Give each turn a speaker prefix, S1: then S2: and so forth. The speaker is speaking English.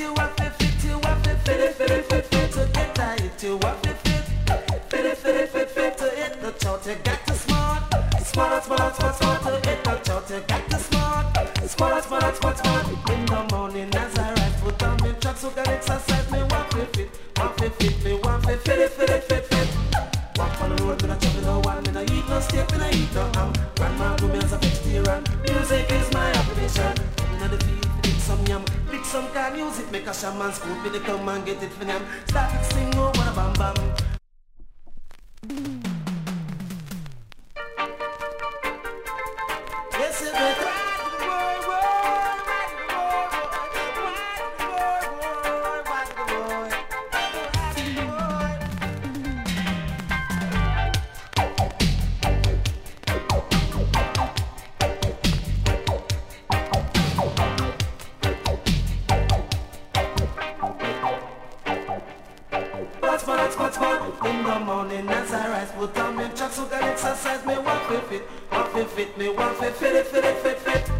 S1: you up, fit, fit you up, fit, fit, fit, fit, fit to get the hit you up, fit, fit, fit, fit, fit, fit to hit the chart. You got to smart, smart, smart, smart, to hit the chart. You got to smart, smart, smart, smart. In the morning as I ride, put on me tracks, so exercise. Me walk fit, fit, walk fit, fit, me walk fit, fit, fit, fit, fit. Walk on the road, gonna chop it. One, me no eat no steak, me no eat no ham. Grandma do me as a vegetarian. Music is my occupation some kind of music, make a shaman school, they come and get it for them. Start to sing over oh, the bam bam. Yes, it What's my, what's, what's my In the morning as I rise. Put on me chucks so can exercise me Want fit fit Want fit fit me Want fit fit it fit it fit fit